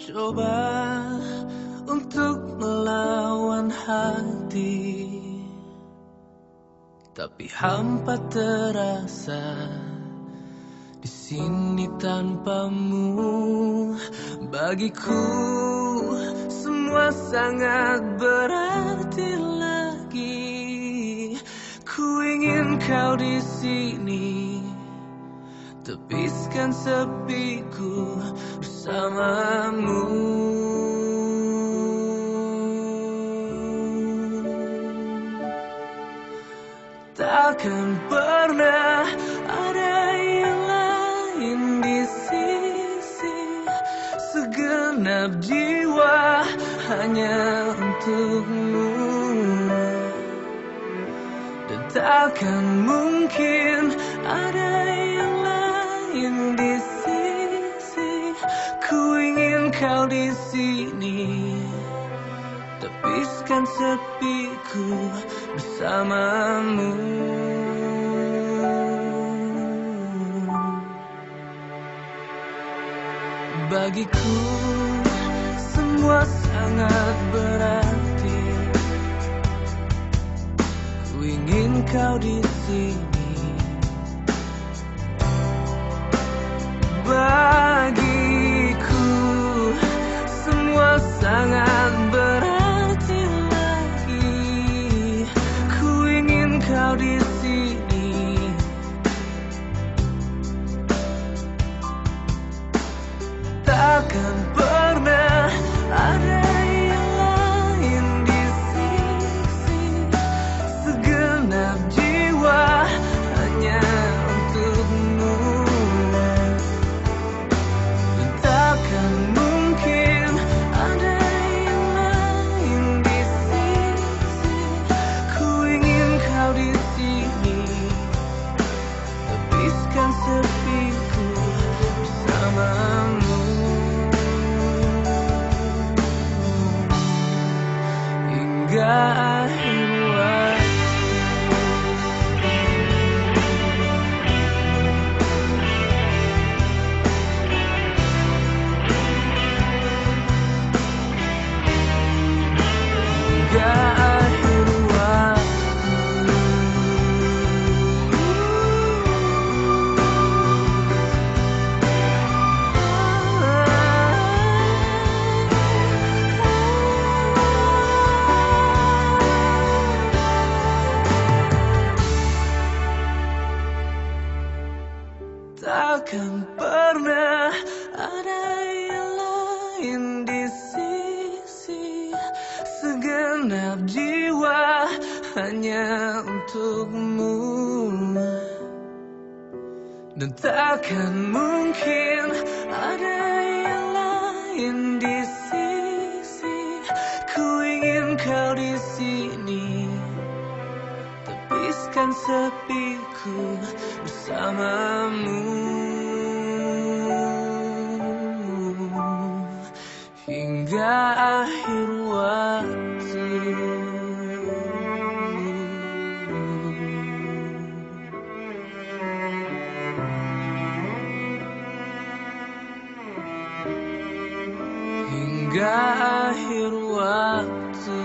Coba untuk melawan hati. Tapi hampa terasa di sini tanpamu. Bagiku semua sangat berarti lagi. Ku ingin kau di sini Tepiskan sepiku bersamamu. Takkan pernah ada yang lain di sisi Segenap jiwa hanya untukmu. Dan takkan mungkin ada yang Kau di sini. Tepiskan sepiku bersamamu. Bagiku semua sangat berarti. Ku ingin kau di sini Takkan pernah Hingga Takkan pernah ada yang lain di sisi Segenap jiwa hanya untukmu. Dan takkan mungkin ada yang lain di sisi Ku ingin kau di sini. Tepiskan sepiku bersamamu hingga akhir waktu.